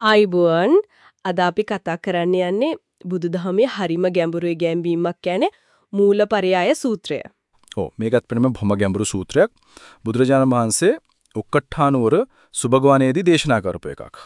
ආයිබුවන් අද අපි කතා කරන්න යන්නේ බුදුදහමේ හරිම ගැඹුරු ගැඹීමක් කියන්නේ මූලපරයය සූත්‍රය. ඔව් මේකත් වෙනම බොහොම ගැඹුරු සූත්‍රයක්. බුදුරජාණන් වහන්සේ උක්කට්ඨානුවර සුබගවණේදී දේශනා කරපු එකක්.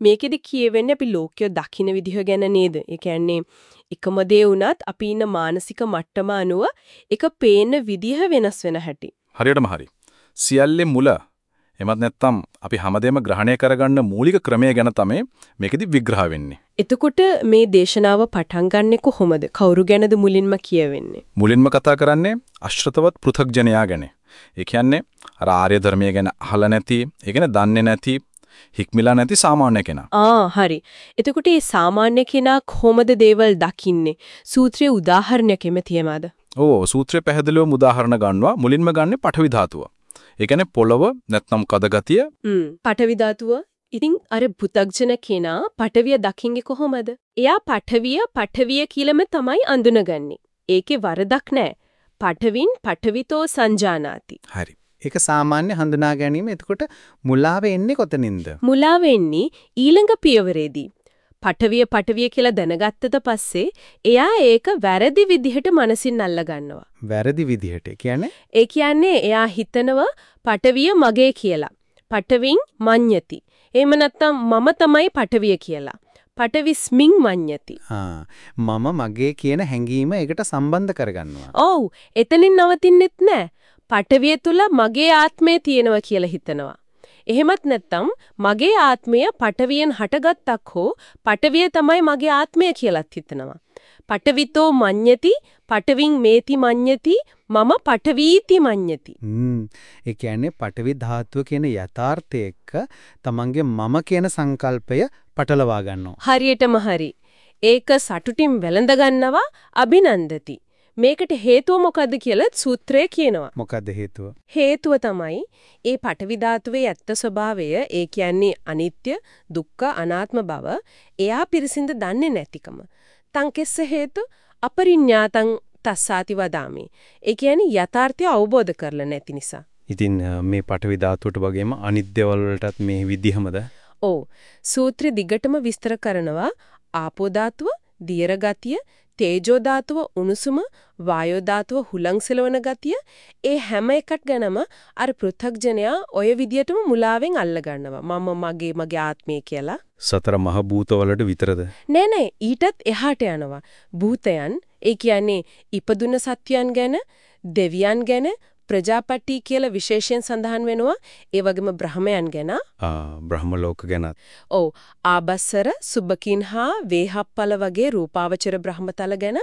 මේකෙදි කියවෙන්නේ අපි ලෝකය දකින්න විදිහ ගැන නේද? ඒ කියන්නේ එකම දේ වුණත් අපි ඉන්න මානසික මට්ටම අනුව එක පේන විදිහ වෙනස් වෙන හැටි. හරියටම හරි. සියල්ලේ මුල එමත් නැත්නම් අපි හැමදේම ග්‍රහණය කරගන්න මූලික ක්‍රමය ගැන තමයි මේකෙදි විග්‍රහ වෙන්නේ. එතකොට මේ දේශනාව පටන් ගන්නෙ කොහොමද? කවුරු ගැනද මුලින්ම කියවෙන්නේ? මුලින්ම කතා කරන්නේ අශ්‍රතවත් පෘථග්ජනයා ගැන. ඒ කියන්නේ අර ආර්ය ධර්මය ගැන අහලා නැති, ඒ කියන්නේ දන්නේ නැති, හික්මිලා නැති සාමාන්‍ය කෙනා. ආ හරි. එතකොට මේ සාමාන්‍ය කෙනා කොහොමද දේවල් දකින්නේ? සූත්‍රයේ උදාහරණයක් එමෙතියමද? ඕ සූත්‍රය පැහැදිලිවම උදාහරණ ගන්නවා. මුලින්ම ගන්නේ පඨවි ධාතුව. ඒ කියන්නේ පොළව නැත්නම් කදගතිය. හ්ම්. පඨවි ධාතුව. ඉතින් අර පුතග්ජන කෙනා පඨවිය දකින්නේ කොහොමද? එයා පඨවිය පඨවිය කියලාම තමයි අඳුනගන්නේ. ඒකේ වරදක් නැහැ. පඨවින් පඨවිතෝ සංජානාති. හරි. ඒක සාමාන්‍ය හඳුනා ගැනීම. එතකොට මුලාව එන්නේ කොතනින්ද? මුලාව එන්නේ ඊළඟ පියවරේදී. පටවිය පටවිය කියලා දැනගත්තට පස්සේ එයා ඒක වැරදි විදිහට මනසින් අල්ල ගන්නවා. වැරදි විදිහට කියන්නේ? ඒ කියන්නේ එයා හිතනවා පටවිය මගේ කියලා. පටවින් මඤ්ඤති. එහෙම නැත්නම් මම තමයි පටවිය කියලා. පටවිස්මින් මඤ්ඤති. මම මගේ කියන හැඟීම ඒකට සම්බන්ධ කරගන්නවා. ඔව්. එතනින් නවතින්නෙත් නෑ. පටවිය තුල මගේ ආත්මය තියෙනවා කියලා හිතනවා. එහෙමත් නැත්නම් මගේ ආත්මය පටවියෙන් හටගත්තක් හෝ පටවිය තමයි මගේ ආත්මය කියලාත් හිතනවා. පටවිතෝ මඤ්ඤති පටවින් මේති මඤ්ඤති මම පටවීති මඤ්ඤති. හ්ම්. ඒ කියන්නේ පටවි ධාතුව කියන යථාර්ථය එක්ක තමන්ගේ මම කියන සංකල්පය පටලවා ගන්නවා. හරියටම හරි. ඒක සතුටින් වැළඳ ගන්නවා අභිනන්දති. මේකට හේතුව මොකද්ද කියලා සූත්‍රය කියනවා. මොකද්ද හේතුව? හේතුව තමයි ඒ පටවි ඇත්ත ස්වභාවය ඒ කියන්නේ අනිත්‍ය, දුක්ඛ, අනාත්ම බව එයා පිරිසිඳ දන්නේ නැතිකම. තංකෙස්ස හේතු අපරිඥාතං තස්සාති වදාමි. ඒ කියන්නේ යථාර්ථය අවබෝධ කරලා නැති නිසා. ඉතින් මේ පටවි ධාතුවට වගේම අනිත් දේවල් වලටත් මේ විදිහමද? ඔව්. සූත්‍ර දිගටම විස්තර කරනවා ආපෝ ධාතුව, දියර ගතිය, තේජෝ ධාතුව උණුසුම වායෝ ධාතුව හුලං සෙලවන ගතිය ඒ හැම එකක් ගැනම අර පෘථග්ජනයා ඔය විදියටම මුලාවෙන් අල්ල ගන්නවා මම මගේ මගේ ආත්මය කියලා. සතර මහ භූතවලට විතරද? නෑ නෑ. ඊටත් එහාට යනවා. භූතයන් ඒ කියන්නේ ඉපදුන සත්වයන් ගැන දෙවියන් ගැන ප්‍රජාපටි කියලා විශේෂයෙන් සඳහන් වෙනවා. ඒ වගේම බ්‍රහ්මයන් ගැන. ආ බ්‍රහ්ම ලෝක ගැන. ඔව්. ආබස්සර, සුබකින් හා වේහප්පල වගේ රූපාවචර බ්‍රහ්මතල ගැන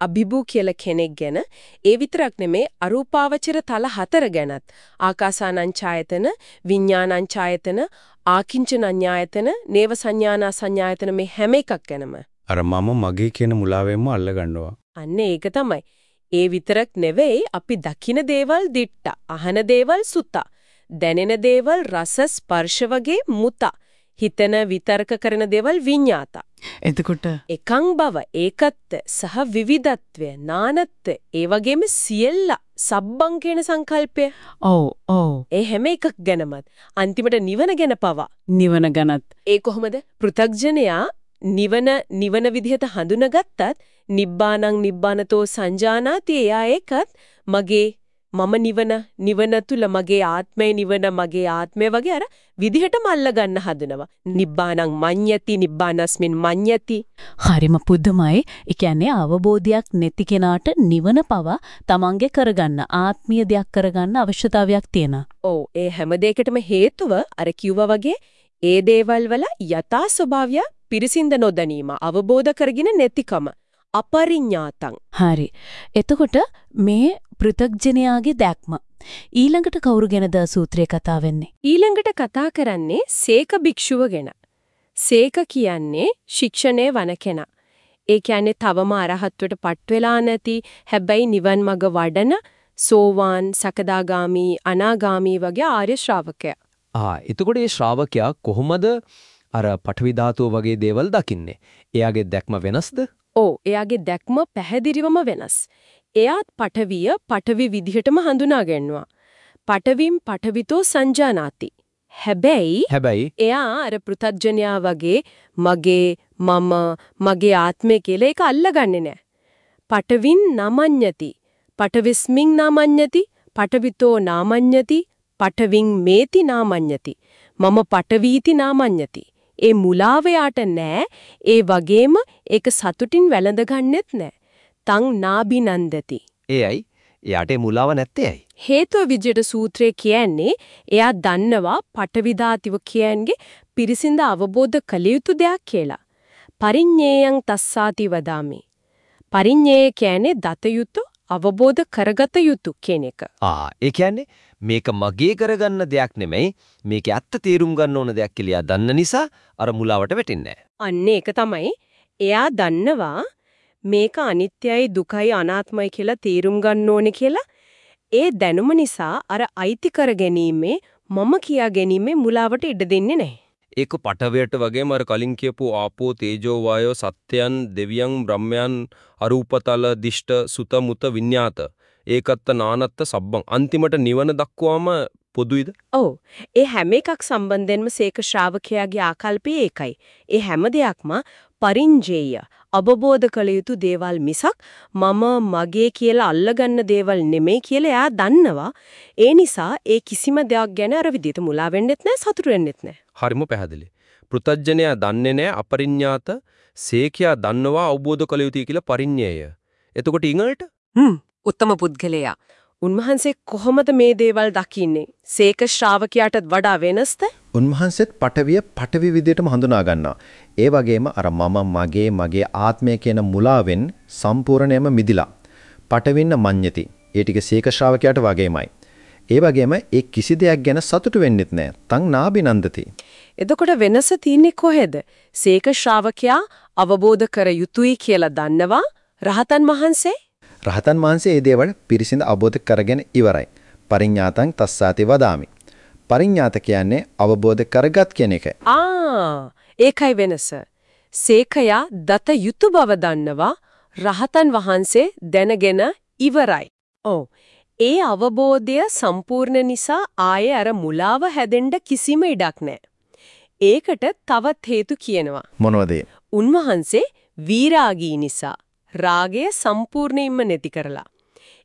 අභිභූ කියලා කෙනෙක් ගැන. ඒ විතරක් නෙමේ අරූපාවචර තල හතර ගැනත්. ආකාසානං ඡායතන, විඥානං ඡායතන, ආකින්චනඤ්ඤායතන, නේව සංඥානා සංඥායතන මේ හැම එකක් ගැනම. අර මම මගේ කියන මුලාවෙන්ම අල්ල ගන්නවා. අන්න ඒක තමයි. ඒ විතරක් නෙවෙයි අපි දකින දේවල් දිට්ට, අහන දේවල් සුත, දැනෙන දේවල් රස ස්පර්ශ වගේ මුත, හිතන විතර්ක කරන දේවල් විඤ්ඤාත. එතකොට එකං බව ඒකත්ව සහ විවිධත්වය නානත්ව ඒ වගේම සියල්ල සබ්බං කියන සංකල්පය. ඔව් ඔව්. ඒ හැම එකක් ගැනමත් අන්තිමට නිවන ගැන පවා. නිවන ගැනත්. ඒ කොහොමද? පෘථග්ජනයා නිවන නිවන විදිහට හඳුනාගත්තත් නිබ්බානං නිබ්බානතෝ සංජානාති එයා ඒකත් මගේ මම නිවන නිවන තුල මගේ ආත්මය නිවන මගේ ආත්මය වගේ අර විදිහටම අල්ල ගන්න හදනවා. නිබ්බානං මඤ්ඤති නිබ්බානස්මින් මඤ්ඤති. හරිම පුදුමයි. ඒ කියන්නේ අවබෝධයක් නැති කෙනාට නිවන පව තමන්ගේ කරගන්න ආත්මීය දෙයක් කරගන්න අවශ්‍යතාවයක් තියෙනවා. ඔව් ඒ හැම දෙයකටම හේතුව අර කිව්වා වගේ ඒ දේවල් වල යථා ස්වභාවය පිරිසිඳ නොදැනීම අවබෝධ කරගෙන නැතිකම අපරිඥාතං. හරි. එතකොට මේ පෘථග්ජනයාගේ දැක්ම ඊළඟට කවුරු ගැනද සූත්‍රයේ කතා වෙන්නේ? ඊළඟට කතා කරන්නේ සේක භික්ෂුව ගැන. සේක කියන්නේ ශික්ෂණේ වන කෙනා. ඒ කියන්නේ තවම අරහත්වට පත් වෙලා නැති හැබැයි නිවන් මඟ වඩන සෝවාන් සකදාගාමි අනාගාමි වගේ ආර්ය ශ්‍රාවකයා. ආ එතකොට මේ ශ්‍රාවකයා කොහොමද අර පඨවි වගේ දේවල් දකින්නේ? එයාගේ දැක්ම වෙනස්ද? ඔව් එයාගේ දැක්ම පැහැදිලිවම වෙනස්. එයාත් පටවිය පටවි විදිහටම හඳුනා ගන්නවා. පටවිම් පටවිතෝ සංජානාති. හැබැයි හැබැයි එයා අර පෘථග්ජනයා වගේ මගේ මම මගේ ආත්මය කියලා ඒක අල්ලගන්නේ නැහැ. පටවින් නමඤ්ඤති. පටවිස්මින් නමඤ්ඤති. පටවිතෝ නාමඤ්ඤති. පටවින් මේති නාමඤ්ඤති. මම පටවීති නාමඤ්ඤති. ඒ මුලාව යාට නෑ. ඒ වගේම ඒක සතුටින් වැළඳගන්නෙත් නෑ. තං නාබිනන්දති. එයයි එයාට මුලාව නැත්තේ ඇයි? හේතුව විජයට සූත්‍රය කියන්නේ එයා දන්නවා පටවිදාතිව කියන්නේ පිරිසිඳ අවබෝධ කළ යුතු දෙයක් කියලා. පරිඤ්ඤේයං තස්සාති වදාමි. පරිඤ්ඤේය කියන්නේ දත යුතු අවබෝධ කරගත යුතු කියන එක. ආ ඒ කියන්නේ මේක මගේ කරගන්න දෙයක් නෙමෙයි මේක ඇත්ත තේරුම් ගන්න ඕන දෙයක් කියලා දන්න නිසා අර මුලාවට වැටෙන්නේ අන්න ඒක තමයි එයා දන්නවා මේක අනිත්‍යයි දුකයි අනාත්මයි කියලා තේරුම් ගන්න ඕනේ කියලා ඒ දැනුම නිසා අර අයිති කර ගැනීමේ මම කියා ගැනීමේ මුලාවට ඉඩ දෙන්නේ නැහැ. ඒක පටවයට වගේම අර කලින් කියපු ආපෝ තේජෝ වායෝ සත්‍යයන් දෙවියන් බ්‍රහ්මයන් අරූපතල දිෂ්ට සුත මුත විඤ්ඤාත ඒකත්ත නානත්ත සබ්බං අන්තිමට නිවන දක්වාම පොදුයිද ඔව්. ඒ හැම එකක් සම්බන්ධයෙන්ම සේක ශ්‍රාවකයාගේ ආකල්පය ඒකයි. ඒ හැම දෙයක්ම පරිංජේය අවබෝධ කළ යුතු දේවල් මිසක් මම මගේ කියලා අල්ලගන්න දේවල් නෙමෙයි කියලා එයා දන්නවා. ඒ නිසා ඒ කිසිම දෙයක් ගැන අර විදිහට මුලා වෙන්නෙත් නැහැ සතුටු වෙන්නෙත් නැහැ. හරිම පැහැදිලි පෘතජ්ජනයා දන්නේ නැහැ අපරිඤ්ඤාත සේකයා දන්නවා අවබෝධ කළ යුතුයි කියලා පරිඤ්ඤයය එතකොට ඊඟලට හ්ම්. උත්තම පුද්ගලයා. උන්වහන්සේ කොහොමද මේ දේවල් දකින්නේ? සේක ශ්‍රාවකයාටත් වඩා වෙනස්ද? උන්වහන්සේත් පටවිය පටවි විදියටම හඳුනා ගන්නවා. ඒ වගේම අර මම මගේ මගේ ආත්මය කියන මුලාවෙන් සම්පූර්ණයෙන්ම මිදිලා. පටවින්න මඤ්ඤති. ඒ ටික සීක ශ්‍රාවකයාට වගේමයි. ඒ වගේම ඒ කිසි දෙයක් ගැන සතුටු වෙන්නෙත් නෑ. තං නාබිනන්දති. එතකොට වෙනස තියෙන්නේ කොහෙද? සේක ශ්‍රාවකයා අවබෝධ කර යුතුයි කියලා දන්නවා රහතන් වහන්සේ රහතන් වහන්සේ මේ දේවල් පිරිසිඳ අවබෝධ කරගෙන ඉවරයි. පරිඥාතං තස්සාති වදාමි. පරිඥාත කියන්නේ අවබෝධ කරගත් කියන එක. ආ ඒකයි වෙනස. සේකයා දත යුතු බව දන්නවා රහතන් වහන්සේ දැනගෙන ඉවරයි. ඔව්. ඒ අවබෝධය සම්පූර්ණ නිසා ආයේ අර මුලාව හැදෙන්න කිසිම ඉඩක් නැහැ. ඒකට තවත් හේතු කියනවා. මොනවද? උන්වහන්සේ වීරාගී නිසා රාගය සම්පූර්ණයෙන්ම නැති කරලා.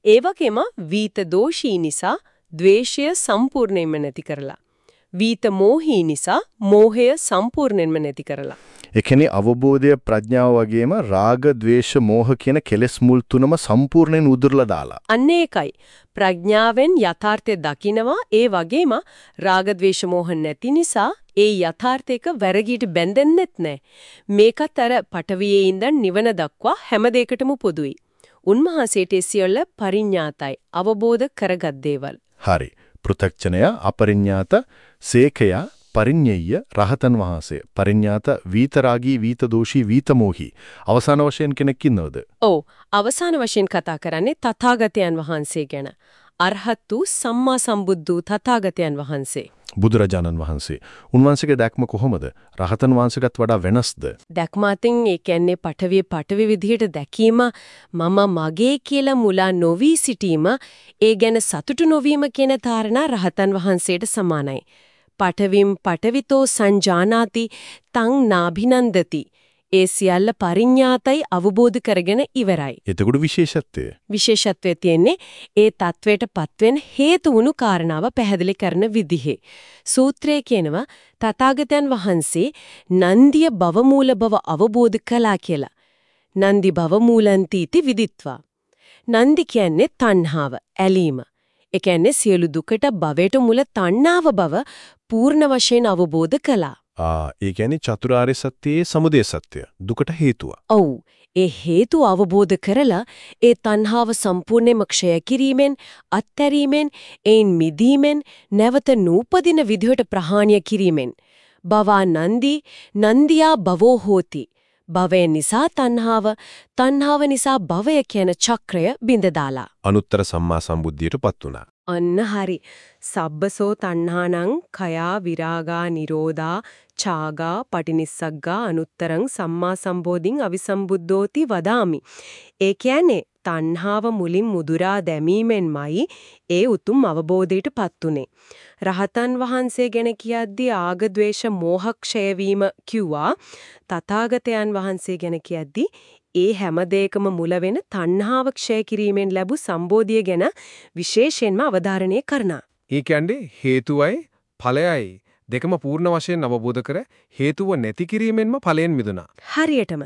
ඒ වගේම වීත දෝෂී නිසා ද්වේෂය සම්පූර්ණයෙන්ම නැති කරලා. වීත මෝහී නිසා මෝහය සම්පූර්ණයෙන්ම නැති කරලා. ඒ කියන්නේ අවබෝධය ප්‍රඥාව වගේම රාග, ద్వේෂ, මෝහ කියන කෙලෙස් මුල් තුනම සම්පූර්ණයෙන් උදුරලා දාලා. අන්න ඒකයි. ප්‍රඥාවෙන් යථාර්ථය දකිනවා ඒ වගේම රාග, ద్వේෂ, මෝහ නැති නිසා ඒ යථාර්ථයක වැරගීට බැඳෙන්නෙත් නැහැ. මේකත් අර පටවියේ ඉඳන් නිවන දක්වා හැම දෙයකටම පොදුයි. උන්වහන්සේට සියල්ල පරිඥාතයි අවබෝධ කරගත් දේවල්. හරි. පෘථග්ජනය අපරිඥාත සේකය පරිඤ්ඤය රහතන් වහන්සේ. පරිඥාත වීතරාගී වීතදෝෂී වීතමෝහි. අවසාන වශයෙන් කෙනෙක් ඉන්නවද? ඔව්. අවසාන වශයෙන් කතා කරන්නේ තථාගතයන් වහන්සේ ගැන. අරහත් වූ සම්මා සම්බුද්ධ තථාගතයන් වහන්සේ. බුදුරජාණන් වහන්සේ උන්වහන්සේගේ දැක්ම කොහොමද රහතන් වහන්සේටත් වඩා වෙනස්ද දැක්මාතින් ඒ කියන්නේ පටවිය පටවි විදිහට දැකීම මම මගේ කියලා මුලා නොවි සිටීම ඒ ගැන සතුටු නොවීම කියන තාරණා රහතන් වහන්සේට සමානයි. පටවිම් පටවිතෝ සංජානාති තං නාභිනන්දති. ඒ සියල්ල පරිඥාතයි අවබෝධ කරගෙන ඉවරයි. එතකොට විශේෂත්වය. විශේෂත්වය තියෙන්නේ ඒ தത്വයටපත් වෙන හේතු වුණු කාරණාව පැහැදිලි කරන විදිහේ. සූත්‍රයේ කියනවා තථාගතයන් වහන්සේ නන්දිය භවමූල බව අවබෝධ කළා කියලා. නන්දි භවමූලන්තීති විදිත්වා. නන්දි කියන්නේ තණ්හාව, ඇලීම. ඒ කියන්නේ සියලු දුකට භවයට මුල තණ්හාව බව පූර්ණ වශයෙන් අවබෝධ කළා. ඒ කියන්නේ චතුරාර්ය සත්‍යයේ සමුදය සත්‍ය. දුකට හේතුව. ඔව්. ඒ හේතු අවබෝධ කරලා ඒ තණ්හාව සම්පූර්ණයෙන්ම ක්ෂය කිරීමෙන් අත්හැරීමෙන් ඒන් මිදීමෙන් නැවත නූපදින විදිහට ප්‍රහාණය කිරීමෙන්. භවා නන්දි නන්දියා භවෝ හෝති. භවය නිසා තණ්හාව තණ්හාව නිසා භවය කියන චක්‍රය බිඳ දාලා. අනුත්තර සම්මා සම්බුද්ධියටපත් වුණා අන්න හරි සබ්බසෝ තණ්හානං khයා විරාගා නිරෝධා ඡාගා පටිනිස්සග්ගා අනුත්තරං සම්මා සම්බෝධින් අවිසම්බුද්ධෝති වදාමි ඒ කියන්නේ තණ්හාව මුලින් මුදුරා දැමීමෙන්මයි ඒ උතුම් අවබෝධයටපත් උනේ. රහතන් වහන්සේ ගැන කියද්දී ආග ద్వේෂ මෝහ ක්ෂය වීම කිව්වා. තථාගතයන් වහන්සේ ගැන කියද්දී ඒ හැම දෙයකම මුල වෙන තණ්හාව ක්ෂය කිරීමෙන් ලැබු සම්බෝධිය ගැන විශේෂයෙන්ම අවධාරණය කරනවා. ඒ කියන්නේ හේතුවයි ඵලයයි දෙකම පූර්ණ වශයෙන් අවබෝධ කර හේතුව නැති කිරීමෙන්ම ඵලයෙන් මිදුණා. හරියටම.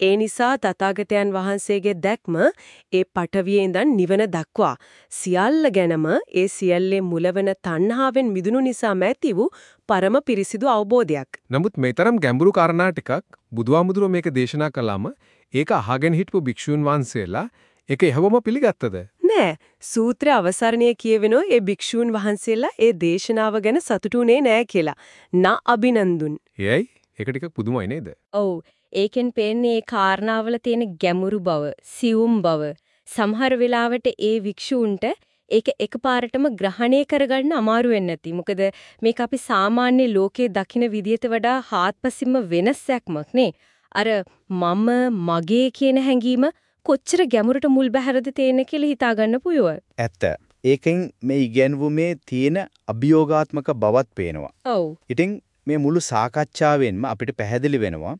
ඒ නිසා තථාගතයන් වහන්සේගේ දැක්ම ඒ පටවියේ ඉඳන් නිවන දක්වා සියල්ල ගැනම ඒ සියල්ලේ මුලවන තණ්හාවෙන් මිදුණු නිසා ඇති වූ පරම පිරිසිදු අවබෝධයක්. නමුත් මේ තරම් ගැඹුරු කාරණා ටිකක් බුදුහාමුදුරුවෝ මේක දේශනා කළාම ඒක අහගෙන හිටපු භික්ෂුන් වහන්සේලා ඒක එහෙවම පිළිගත්තද? නෑ සූත්‍ර අවසරණය කියවෙනෝ ඒ භික්ෂූන් වහන්සේලා ඒ දේශනාව ගැන සතුටුුනේ නෑ කියලා. නා අභිනන්දුන්. එයයි ඒක ටිකක් පුදුමයි නේද? ඔව් ඒකෙන් පේන්නේ ඒ කාරණාවල තියෙන ගැඹුරු බව, සියුම් බව. සමහර වෙලාවට ඒ වික්ෂූන්ට ඒක එකපාරටම ග්‍රහණය කරගන්න අමාරු වෙන්නේ නැති. මොකද මේක අපි සාමාන්‍ය ලෝකයේ දකින විදියට වඩා හාත්පසින්ම වෙනස් සැක්මක් නේ. අර මම මගේ කියන හැඟීම කොච්චර ගැඹුරට මුල් බැහැරද තේන්නේ කියලා හිතා ගන්න පුළුවන්. ඇත්ත. ඒකෙන් මේ ඉගැන්වුමේ තියෙන අභියෝගාත්මක බවත් පේනවා. ඔව්. ඉතින් මේ මුළු සාකච්ඡාවෙන්ම අපිට පැහැදිලි වෙනවා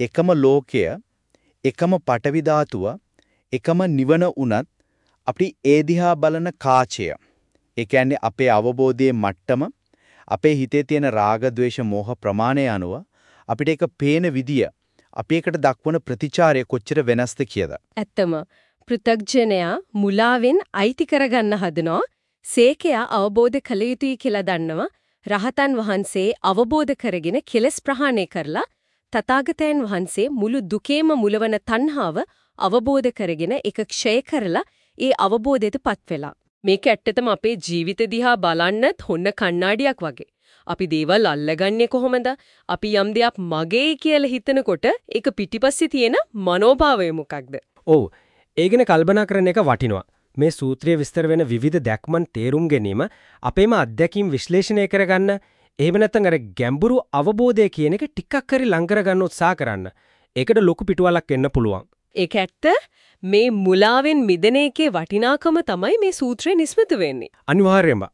එකම ලෝකය එකම පටවි එකම නිවන උනත් අපි ඒ දිහා බලන කාචය ඒ කියන්නේ අපේ අවබෝධයේ මට්ටම අපේ හිතේ තියෙන රාග ద్వේෂ මෝහ ප්‍රමාණය අනුව අපිට ඒක පේන විදිය අපි ඒකට දක්වන ප්‍රතිචාරය කොච්චර වෙනස්ද කියද? ඇත්තම පෘථග්ජනයා මුලාවෙන් අයිති කරගන්න හදනවා සේකයා අවබෝධ කළ යුතුයි කියලා දන්නවා රහතන් වහන්සේ අවබෝධ කරගෙන කෙලස් ප්‍රහාණය කරලා තථාගතයන් වහන්සේ මුළු දුකේම මුලවන තණ්හාව අවබෝධ කරගෙන ඒක ක්ෂය කරලා ඒ අවබෝධයටපත් වෙලා. මේක ඇත්තටම අපේ ජීවිත දිහා බලන්නත් හොන්න කණ්ණාඩියක් වගේ. අපි දේවල් අල්ලගන්නේ කොහොමද? අපි යම් දෙයක් මගේ කියලා හිතනකොට ඒක පිටිපස්සේ තියෙන මනෝභාවය මොකක්ද? ඔව්. ඒ ගැන කල්පනා කරන එක වටිනවා. මේ සූත්‍රයේ විස්තර වෙන විවිධ දැක්මන් තේරුම් ගැනීම අපේම අත්දැකීම් විශ්ලේෂණය කරගන්න එහෙම නැත්නම් අර ගැඹුරු අවබෝධය කියන එක ටිකක් හරි ලං කරගන්න උත්සාහ කරන්න. ඒකට ලොකු පිටුවලක් එන්න පුළුවන්. ඒක ඇත්ත මේ මුලාවෙන් මිදෙන එකේ වටිනාකම තමයි මේ සූත්‍රයේ නිස්මතු වෙන්නේ. අනිවාර්යයෙන්ම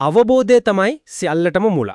අවබෝධය තමයි සියල්ලටම මුල.